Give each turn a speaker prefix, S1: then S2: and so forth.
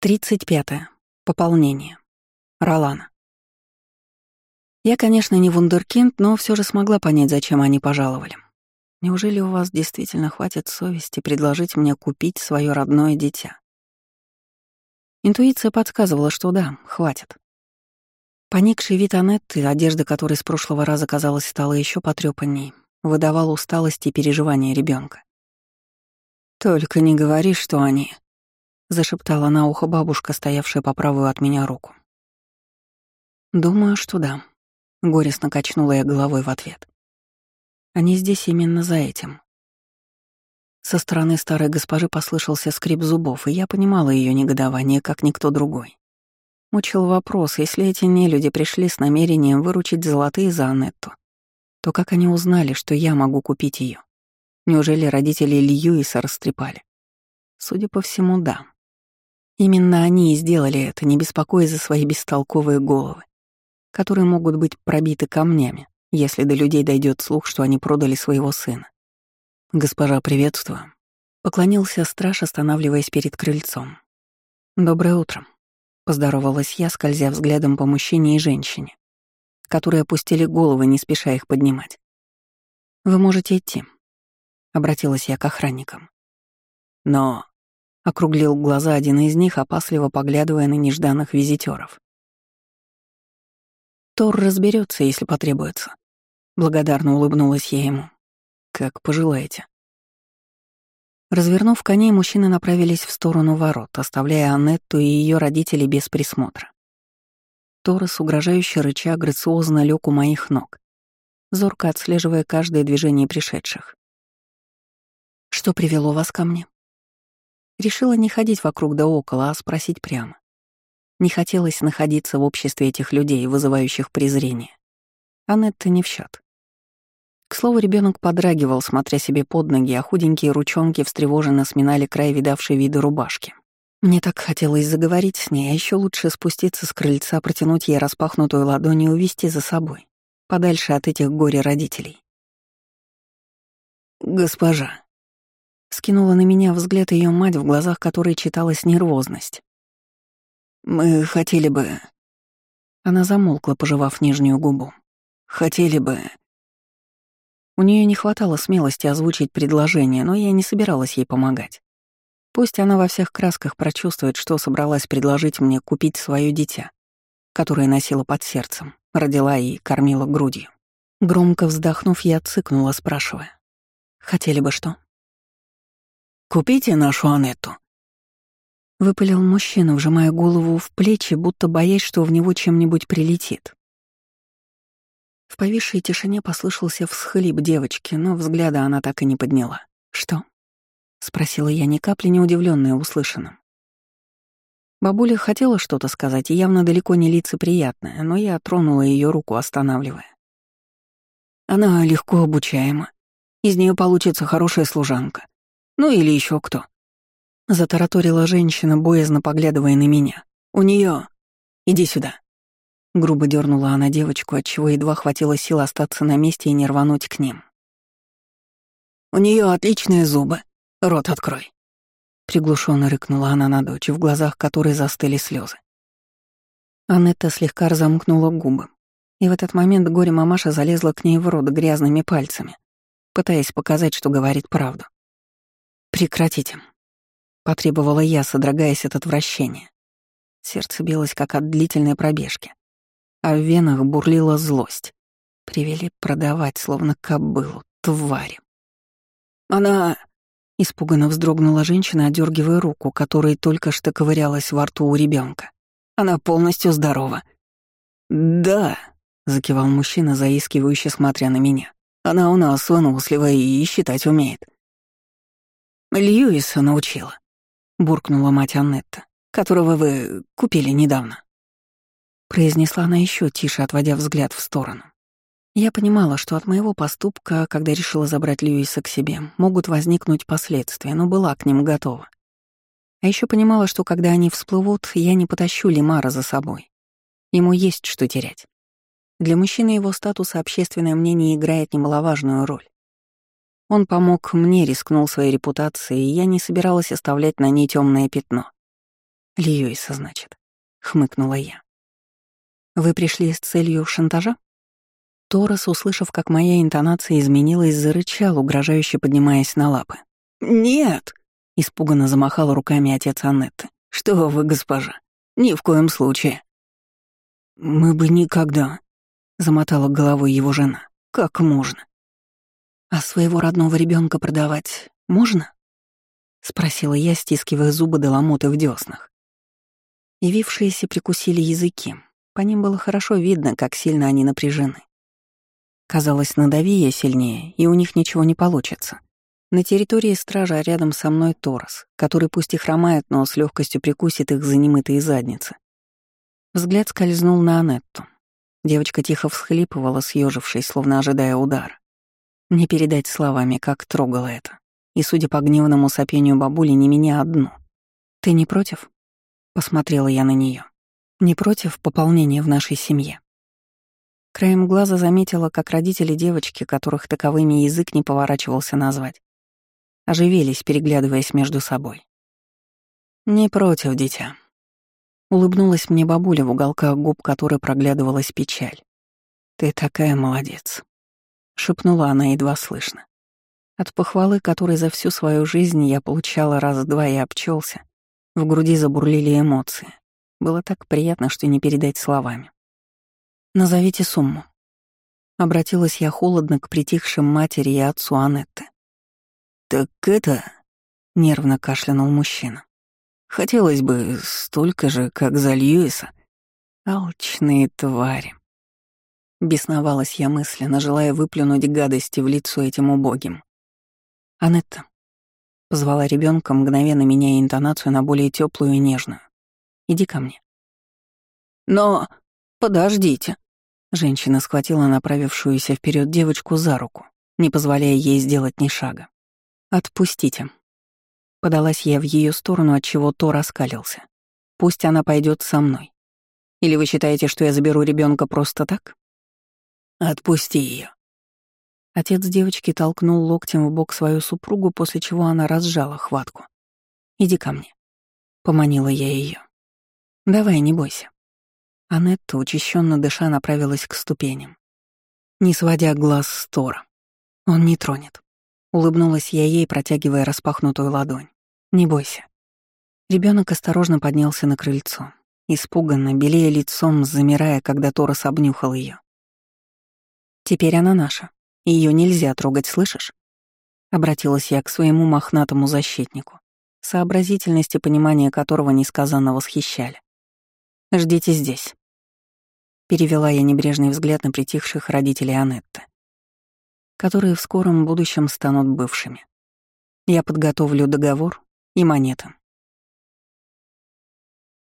S1: 35. Пополнение. Ролана. Я, конечно, не вундеркинд, но все же смогла понять, зачем они пожаловали. Неужели у вас действительно хватит совести предложить мне купить свое родное дитя? Интуиция подсказывала, что да, хватит. Поникший вид Анетты, одежда которой с прошлого раза, казалось, стала еще потрепанней, выдавал усталость и переживания ребенка. «Только не говори, что они...» — зашептала на ухо бабушка, стоявшая по правую от меня руку. «Думаю, что да», — горестно качнула я головой в ответ. «Они здесь именно за этим». Со стороны старой госпожи послышался скрип зубов, и я понимала ее негодование, как никто другой. Мучил вопрос, если эти нелюди пришли с намерением выручить золотые за Анетту, то как они узнали, что я могу купить ее? Неужели родители Льюиса растрепали? Судя по всему, да. Именно они и сделали это, не беспокоясь за свои бестолковые головы, которые могут быть пробиты камнями, если до людей дойдет слух, что они продали своего сына. «Госпожа, приветствую», — поклонился страж, останавливаясь перед крыльцом. «Доброе утро», — поздоровалась я, скользя взглядом по мужчине и женщине, которые опустили головы, не спеша их поднимать. «Вы можете идти», — обратилась я к охранникам. «Но округлил глаза один из них, опасливо поглядывая на нежданных визитеров. Тор разберется, если потребуется. Благодарно улыбнулась я ему. Как пожелаете. Развернув коней, мужчины направились в сторону ворот, оставляя Аннетту и ее родителей без присмотра. Торос, угрожающе рыча, грациозно лег у моих ног, зорко отслеживая каждое движение пришедших. «Что привело вас ко мне?» Решила не ходить вокруг да около, а спросить прямо. Не хотелось находиться в обществе этих людей, вызывающих презрение. Анетта не в счет. К слову, ребенок подрагивал, смотря себе под ноги, а худенькие ручонки встревоженно сминали край видавшей виды рубашки. Мне так хотелось заговорить с ней, а еще лучше спуститься с крыльца, протянуть ей распахнутую ладонь и увести за собой, подальше от этих горе-родителей. «Госпожа», Скинула на меня взгляд ее мать, в глазах которой читалась нервозность. «Мы хотели бы...» Она замолкла, пожевав нижнюю губу. «Хотели бы...» У нее не хватало смелости озвучить предложение, но я не собиралась ей помогать. Пусть она во всех красках прочувствует, что собралась предложить мне купить свое дитя, которое носила под сердцем, родила и кормила грудью. Громко вздохнув, я цыкнула, спрашивая. «Хотели бы что?» Купите нашу Анетту». Выпалил мужчина, вжимая голову в плечи, будто боясь, что в него чем-нибудь прилетит. В повисшей тишине послышался всхлип девочки, но взгляда она так и не подняла. «Что?» — спросила я, ни капли не удивленная услышанным. Бабуля хотела что-то сказать, и явно далеко не лицеприятное, но я тронула ее руку, останавливая. Она легко обучаема. Из нее получится хорошая служанка. Ну или еще кто. Затараторила женщина, боязно поглядывая на меня. У нее. Иди сюда. Грубо дернула она девочку, отчего едва хватило сил остаться на месте и не рвануть к ним. У нее отличные зубы. Рот открой. Приглушенно рыкнула она на дочь, в глазах которой застыли слезы. Анетта слегка разомкнула губы, и в этот момент горе-мамаша залезла к ней в рот грязными пальцами, пытаясь показать, что говорит правду. «Прекратите», — потребовала я, содрогаясь от отвращения. Сердце билось, как от длительной пробежки, а в венах бурлила злость. Привели продавать, словно кобылу, твари. «Она...» — испуганно вздрогнула женщина, одергивая руку, которой только что ковырялась во рту у ребенка. «Она полностью здорова». «Да», — закивал мужчина, заискивающе смотря на меня. «Она у нас выносливая и считать умеет». «Льюиса научила», — буркнула мать Аннетта, «которого вы купили недавно». Произнесла она еще тише, отводя взгляд в сторону. Я понимала, что от моего поступка, когда решила забрать Льюиса к себе, могут возникнуть последствия, но была к ним готова. А еще понимала, что когда они всплывут, я не потащу Лимара за собой. Ему есть что терять. Для мужчины его статуса общественное мнение играет немаловажную роль. Он помог мне, рискнул своей репутацией, и я не собиралась оставлять на ней темное пятно. Льюиса, значит. Хмыкнула я. Вы пришли с целью шантажа? Торос, услышав, как моя интонация изменилась, зарычал, угрожающе поднимаясь на лапы. «Нет!» — испуганно замахал руками отец Аннетты. «Что вы, госпожа? Ни в коем случае!» «Мы бы никогда...» — замотала головой его жена. «Как можно?» «А своего родного ребенка продавать можно?» — спросила я, стискивая зубы до ломоты в дёснах. Явившиеся прикусили языки. По ним было хорошо видно, как сильно они напряжены. Казалось, надави я сильнее, и у них ничего не получится. На территории стража рядом со мной Торос, который пусть и хромает, но с легкостью прикусит их за немытые задницы. Взгляд скользнул на Анетту. Девочка тихо всхлипывала, съежившись, словно ожидая удара. Не передать словами, как трогало это. И, судя по гневному сопению бабули, не меня одну. «Ты не против?» — посмотрела я на нее. «Не против пополнения в нашей семье?» Краем глаза заметила, как родители девочки, которых таковыми язык не поворачивался назвать, оживились, переглядываясь между собой. «Не против, дитя». Улыбнулась мне бабуля в уголках губ, которой проглядывалась печаль. «Ты такая молодец», — шепнула она едва слышно. От похвалы, которой за всю свою жизнь я получала раз-два и обчелся, в груди забурлили эмоции. Было так приятно, что не передать словами. «Назовите сумму». Обратилась я холодно к притихшим матери и отцу Анетты. «Так это...» — нервно кашлянул мужчина. «Хотелось бы столько же, как за Льюиса. Алчные твари». Бесновалась я мысленно, желая выплюнуть гадости в лицо этим убогим. «Анетта», — позвала ребенка, мгновенно меняя интонацию на более теплую и нежную. «Иди ко мне». «Но подождите», Женщина схватила направившуюся вперед девочку за руку, не позволяя ей сделать ни шага. «Отпустите». Подалась я в ее сторону, от чего то раскалился. «Пусть она пойдет со мной. Или вы считаете, что я заберу ребенка просто так?» «Отпусти ее. Отец девочки толкнул локтем в бок свою супругу, после чего она разжала хватку. «Иди ко мне», — поманила я ее. «Давай, не бойся». Анетта, учащенно дыша, направилась к ступеням, не сводя глаз с Тора. Он не тронет. Улыбнулась я ей, протягивая распахнутую ладонь. «Не бойся». Ребенок осторожно поднялся на крыльцо, испуганно, белея лицом, замирая, когда Торос обнюхал ее. «Теперь она наша. Ее нельзя трогать, слышишь?» Обратилась я к своему мохнатому защитнику, сообразительность и понимание которого несказанно восхищали. «Ждите здесь». Перевела я небрежный взгляд на притихших родителей Анетты, которые в скором будущем станут бывшими. Я подготовлю договор и монеты.